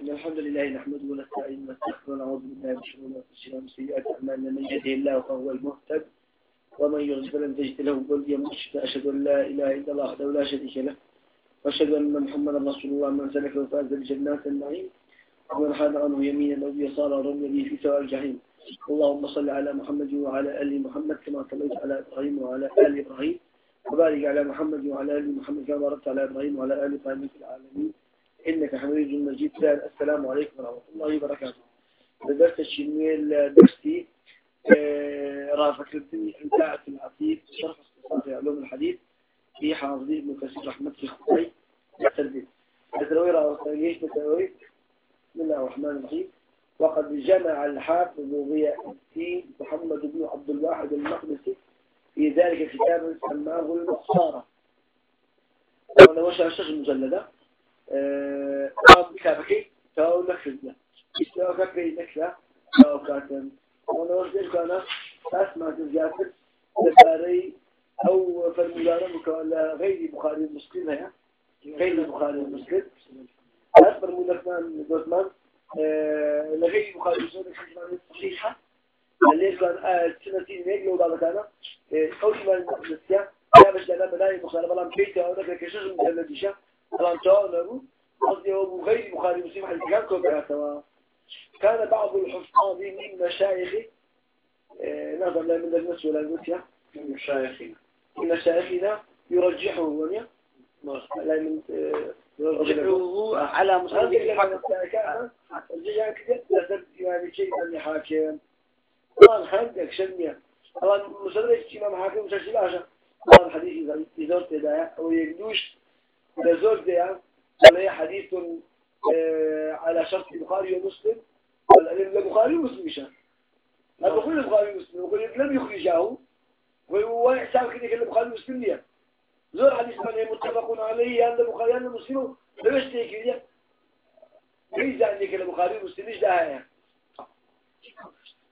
إن الحمد لله نحمده ونستعين ونستغفر ونعوذ بالله من شرور أنفسنا ومن سيئات أعمالنا. من يهده الله فهو المهتد ومن يضلل فلن تجد له وليا مرشدا. أشهد أن لا إله إلا الله وحده لا شريك له وأشهد أن محمدا رسول الله. من سلك وفاز بجنات النعيم ومن حاد عنه يمينا أو يسارا رمي به في سواء الجحيم. اللهم صل على محمد وعلى آل محمد كما صليت على إبراهيم وعلى آل إبراهيم وبارك على محمد وعلى آل محمد كما باركت على إبراهيم وعلى آل إبراهيم في العالمين. إنك حميد مجيد. السلام عليكم ورحمة الله وبركاته. بدرت الشنويل درستي آه، رافق الدنيا إمتاعة العتيق شرح استصناف علوم الحديث في حافظي ابن كثير رحمة في خطي التربية أتروي رأى ليش بتروي بسم الله الرحمن الرحيم. وقد جمع الحافظ ضياء الدين محمد بن عبد الواحد المقدسي في ذلك كتابا سماه المخصارة وأنا وش الشيخ المجلدة قام كتابك تاو نكرنا استوى كبري نكرة تاو كاتم وأنا وش ذلك أنا أسمع تزياتر لباري أو فالمجارة مكوالا غير بخاري المسلم هي غير بخاري المسلم أكبر مدرسان دوتمان لغير بخاري المسلم صحيحة اللي كان سنتين ميج لو بعد كان أول ما نسيا يا بس أنا بلاقي بخاري بلام بيت أو ده كشخص مجلد إيشا بلام تاو نبو قصدي هو غير بخاري مسلم حتى كان كان بعض الحفاظ من مشايخه نظر لا من الناس ولا المسيا من مشايخنا. من مشايخنا يرجحه ونيا لا من يرجحه على مسلم الحاكم الجيان كده لازم يعني شيء من حاكم طبعا عندك شنيا طبعا مسلم إمام حاكم مش هشيل عشان طبعا حديث إذا إذا تدا أو يجدوش إذا زوج ده ولا حديث على شرط البخاري ومسلم. ولا البخاري ومسلم مش بقول البخاري ومسلم. بقول لم يخرجه وهو حساب كده البخاري ومسلم ليه؟ زور حديث من متفق عليه عند البخاري عند مسلم ليش تيجي ليس عندك البخاري ومسلم إيش ده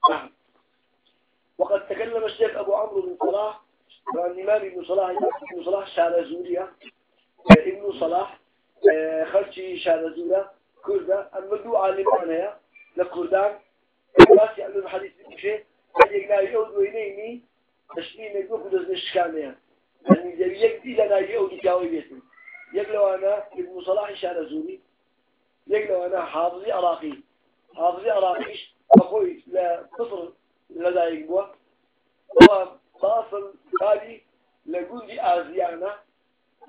نعم. وقد تكلم الشيخ أبو عمرو بن صلاح عن الإمام ابن صلاح ابن صلاح شارزوريا ابن صلاح خلشي شارزوريا كردا المدعو عالمان لكردان بس يعلم الحديث بشيء قد يقنا يعود وينيني تشمين يقول كدز نشكانيا يعني يجدي لنا يعود يجاوي بيتم يقلو أنا ابن صلاح شارزوري يقلو أنا حافظي عراقي حافظي عراقيش أخوي لا قصر لدى يقوى هو باصل هذه لجوزي آزيانا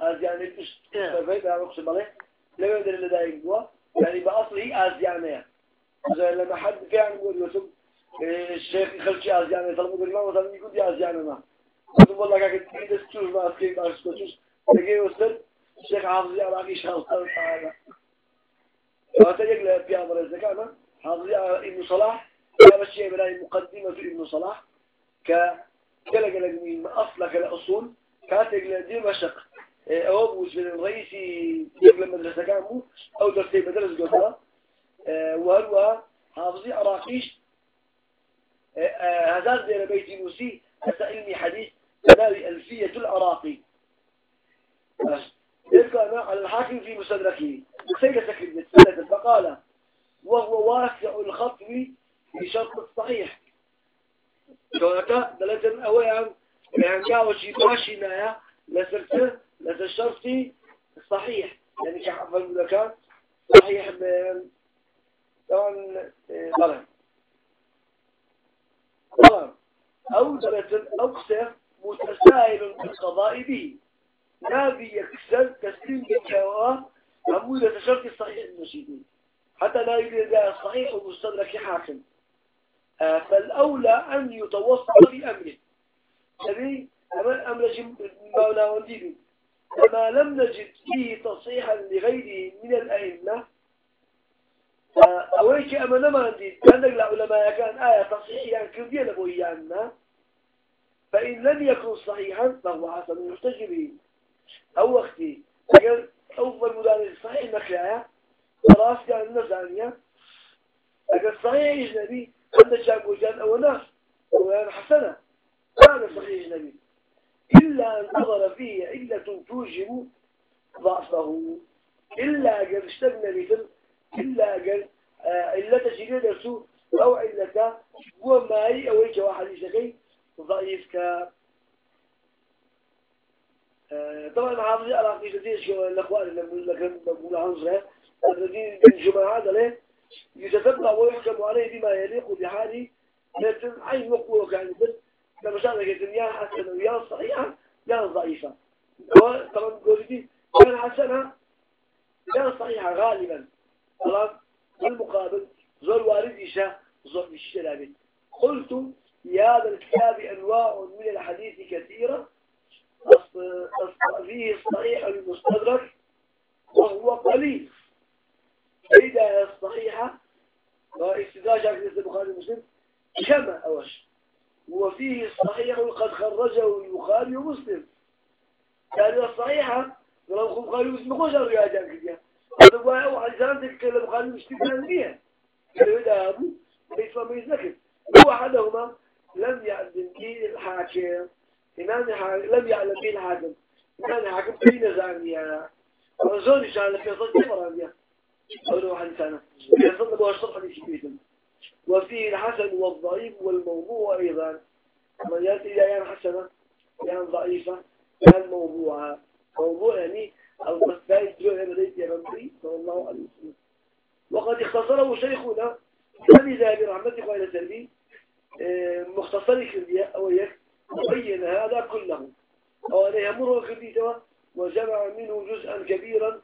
آزيانا مش فبيت أنا أقسم عليه لا يقدر لدى يقوى يعني بأصله آزيانا زي لما حد كان يقول يوسف الشيخ يخلش آزيانا طلبوا بالله مثلا يقول دي آزيانا ما قلت والله كان كده تشوف ما أسكت ما أسكتش لقي يوسف الشيخ حافظي عراقي شاء الله تعالى فأتجك لبيامر الزكاة حافظي ابن صلاح هذا الشيء بلاي مقدمة ابن صلاح ك قلق لك من أصلك الأصول كاتق لدمشق أو أبوز من الرئيسي يقل مدرسة كامو أو درسي مدرسة قدرة وهو حافظي عراقيش هذا دير بيتي موسي هذا علمي حديث تناوي ألفية العراقي. يذكر على الحاكم في مستدركه. سيدة تكلمة سنة فقال وهو واسع الخطو في شرط الصحيح. كونك دلتن أولا يعني جاو شي ماشي نايا لسرته لسرشرتي الصحيح يعني كحفظ المذكر صحيح طبعا ظلم ظلم أو دلتن أقصر متسائل بالقضاء به. نابي يكسر تسليم بالكواه عمودة شرط الصحيح المسيدين حتى لا يوجد صحيح ومستدرك حاكم. فالأولى أن يتوسط بأمره. نبي أمر مولا ونديبي. فما لم نجد فيه تصحيحا لغيره من الأئمة. أوليك أما ما عندي. كان العلماء كان آية تصحيح يعني كردية لبويانا فإن لم يكن صحيحا فهو حسن يحتج أو وقتي أجل أول مدارس صحيح نكلايا خلاص كان النزانية أجل صحيح إجنبي عند شاب وجان أو ناس ويان حسنة. كان صحيح إجنبي. إلا أن نظر فيه علة توجب ضعفه إلا قد اشتبنا مثل إلا قال إلا تشيرين درسو أو علة هو ماي أو إيش واحد يشكي ضعيف ك طبعا حافظي على قيسة شو الأخوان اللي لكن بقول عنه الذين الجماعة له يتتبع ويحكم عليه بما يليق بحاله لكن أي وقوة كان بس لما شاء لك يا حسنة يا صحيحة يا ضعيفة طبعا قولي كان حسنة يا صحيحة غالبا. خلاص المقابل زول وارد إشاء زول الشلابي قلت يا هذا الكتاب أنواع من الحديث كثيرة فيه الصحيح المستدرك وهو قليل. إذا الصحيحة واستدراج عن البخاري ومسلم كما أوش. وفيه الصحيح قد خرجه البخاري ومسلم. يعني الصحيحة ولو البخاري ومسلم خوش الروايات كده. هذا هو زمان تكلم البخاري ومسلم كان بيه كلمة هذا ليس ما يذكر هو أحدهما لم يعلم به الحاكم إمام لم يعلم به الحاكم إمام الحاكم بين زانية وزوني شان في صوت مرامية أولو عن سنة يصل بها الشرح لشبيتم وفيه الحسن والضعيف والموضوع أيضا. من يأتي إلى يعني حسنة يعني ضعيفة يعني موضوعها. موضوع يعني المسائل جوه بديت يا ربي صلى الله عليه وسلم. وقد اختصره شيخنا فلذا برحمته وإلى سلبي مختصر كردية أو يك وبين هذا كله. أو أن يمر كرديته وجمع منه جزءا كبيرا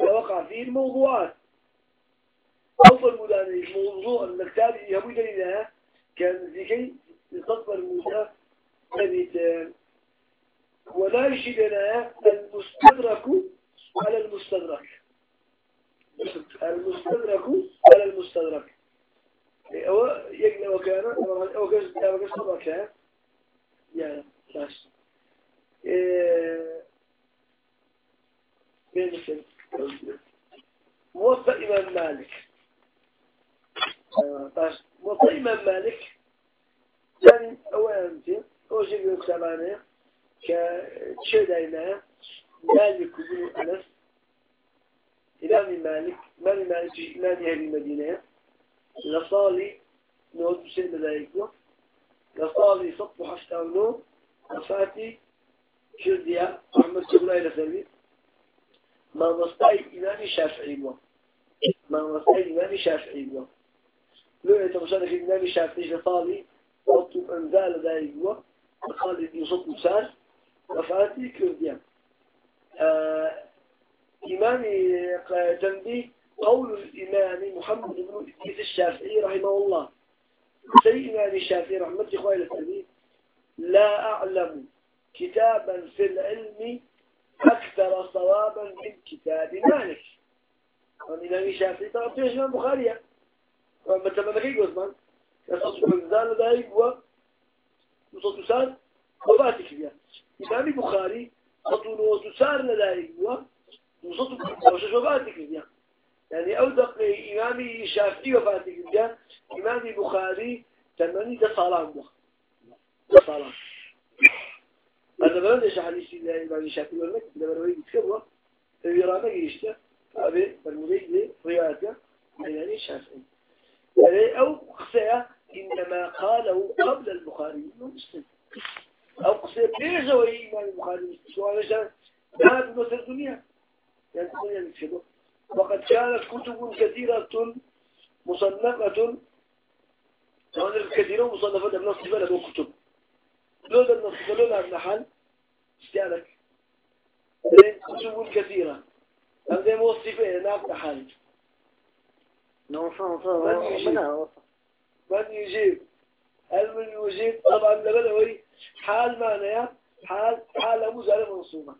وقع فيه الموضوعات. أفضل مداني الموضوع المكتاب يهوي لنا كان ذكي يصدر الموضوع ثابتان ولا يشي لنا المستدرك على المستدرك المستدرك على المستدرك هو يقل وكان أو كان أو كان صدرك يعني باش بين موفى إمام مالك باش موفى إمام مالك. يعني أولا أنت كتابانه كشيء دايما مالك بن أنس. إمام مالك. إمام مالك إمام أهل المدينة. لصالي نود بسين ملايكو لصالي صف حشتا ونو وفاتي شرديا أحمد سبلا إلى سبيل. ما مستعي إمام شافعي ما مستعي إمام شافعي بوا لو يتمشانك إمام شافعي لصالي صف أنزال ذلك بوا لصالي يصف مسار وفاتي كرديا. آه إمام جنبي قول الإمام محمد بن إدريس الشافعي رحمه الله. سيد الإمام الشافعي رحمة الله السلمي لا أعلم كتابا في العلم أكثر صوابا من كتاب مالك. والإمام الشافعي طبعا في إمام بخاري قزمان يصدق بنزال ذلك هو وصوت سار وفاتك فيها إمام بخاري. صوت وصوت لذلك هو وصوت وفاتك فيها يعني؟ أودق إمامي شافعي وفاتي جدا إمامي بخاري تمني ده صالان بخ ده صالان هذا بلد إيش حديث إمامي شافعي ولا ده بروي يتكبر يرانا يشتا أبي بالمريد روايته يعني شافعي. يعني أو قصة إنما قاله قبل البخاري ومسلم. أو قصة بيجوا إمام البخاري سواء مثلا هذا مثل الدنيا. يعني الدنيا بتشبه وقد كانت كتب كثيرة مصنفة. كثيرة مصنفة بنص بلد كتب. لو النص بلد عن حال استعلك كتب كثيرة. هذا موصفة نعم حال من يجيب هل من يجيب طبعا لبلوي حال معناها حال حال مزالة منصومة.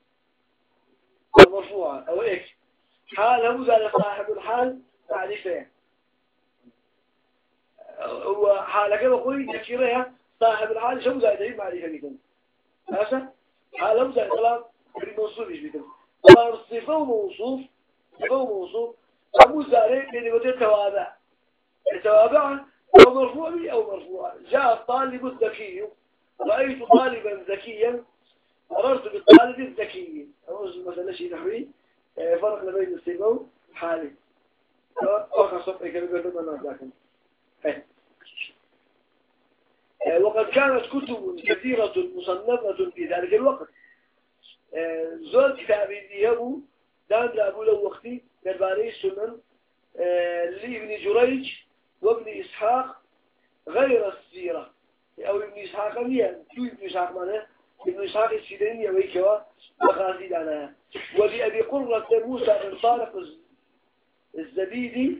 مرفوعة أو إيش؟ حال ذلك صاحب الحال معرفة هو حالك بقول نكيرها صاحب الحال. شو زائد معرفة بكم هذا حال ذلك كلام الموصوف إيش بكم طبعا الصفة وموصوف صفة وموصوف. أبو زاري بين وجه توابع التوابع أو مرفوع أو مرفوع جاء الطالب الذكي رأيت طالبا ذكيا مررت بالطالب الذكي أو مثلا شيء نحوي فرق بين الصفة حالي وقع صفحة كبيرة لما نازاكم وقد كانت كتب كثيرة مصنفة في ذلك الوقت. زول كتابي ديهبو دان لأبو لو وقتي درباري سنن لابن جريج وابن إسحاق غير السيرة أو ابن إسحاق مية شو ابن إسحاق معناه ابن إسحاق السيداني ويكوا وخازي عنها ولأبي قرة موسى بن طارق الزبيدي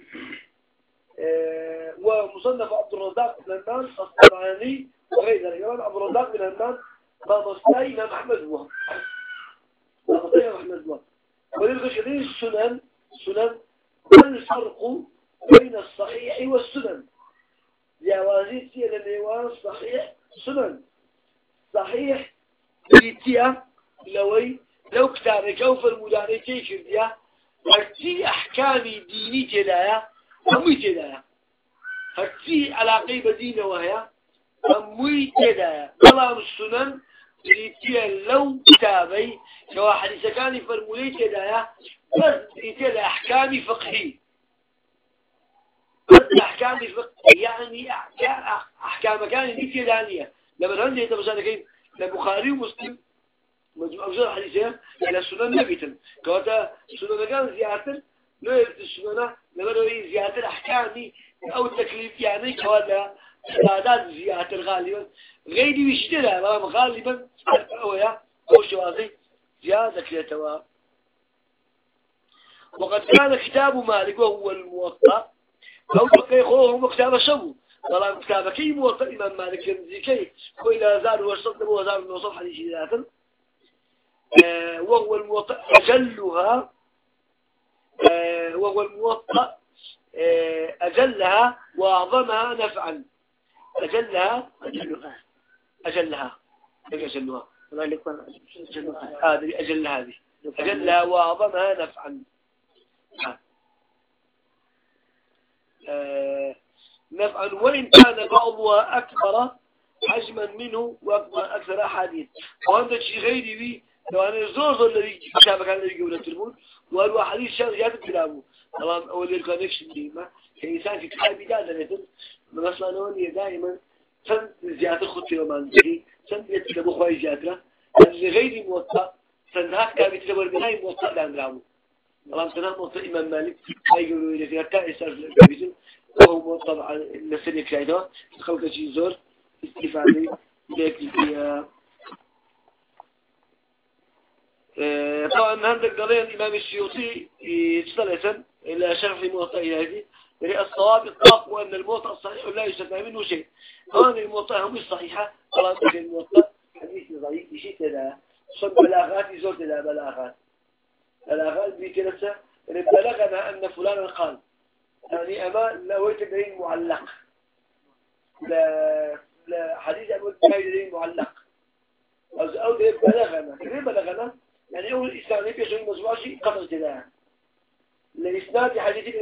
ومصنف عبد الرزاق بن هنان الصبعاني وغير ذلك عبد الرزاق بن هنان إمام أحمد هو. ما مستعي إمام أحمد هو. وللغشرين السنن سنن الفرق بين الصحيح والسنن جوازي سير النيوان صحيح سنن صحيح لوي لو كتابك أو في المداري كيف ديا هرتي أحكامي ديني تلايا أمي تلايا هرتي علاقي بدينه وهي أمي تلايا كلام السنن بيتيا لو كتابي لو حديث كان فرمولي تلايا بس بيتيا أحكامي فقهي بس أحكام الفقه يعني أحكام كان دي تلانية لما عندي أنت مثلا كيف البخاري ومسلم أفضل حديثة إلى السنن نبيتا كواتا سنن كان زيادة لا يرد السنن لما نريد زيادة أحكامي أو التكليف يعني كواتا عبادات زيادة غالبا غيري بيشترى غالبا أويا أو شوازي زيادة كليتوا وقد كان كتاب مالك وهو الموطأ. أو بقي خوه مكتاب شبو طبعا كتاب كي موطأ؟ إمام مالك يمزي كي كويل زار وصلت بو زار من حديث ذاتا آه، وهو الموطأ أجلها آه، وهو الموطأ آه، أجلها وأعظمها نفعا. أجلها أجلها. أجلها. أجلها؟ هذه أجل هذه. أجلها. وأعظمها نفعا. نفعا. وإن كان بعضها أكبر حجما منه وأكبر أكثر أحاديث. وهذا شيء غيري؟ بي لو أنا زور زور الذي كتابة كان الذي قبل الترمون وهو حديث شان زيادة كلامه طبعا أول الكونكشن دي ما كإنسان في كتابي دا مثل مثلا أنا دائما سن زيادة الخطة وما عندي سن يتكلم خواهي زيادة غيري موطأ هاك كابي تدبر بناي موطأ لأن رامو طبعا سنة موطأ إمام مالك هاي يقولوا إلى فيها كائسة في وهو طبعا نسل يكايدا خلق شيء زور. استفادة. لك فيها آه، طبعا عندك قضية الإمام السيوطي ثلاثا إلى شرح الموطأ هذه يعني الصواب إطلاق وأن الموطأ الصحيح لا يستثنى منه شيء. طبعا الموطأ هم الصحيحة طبعا الموطأ حديث ضعيف بشيء كذا. صد بلاغات يزور لا بلاغات. بلاغات بكرسة يعني بلغنا أن فلانا قال يعني أما لو دليل معلق. لا لا حديث أبو دليل معلق. أو بلغنا. كيف بلغنا؟ يعني أول إسلامي بيشون مزواجي قبل جدا لإسناد حديث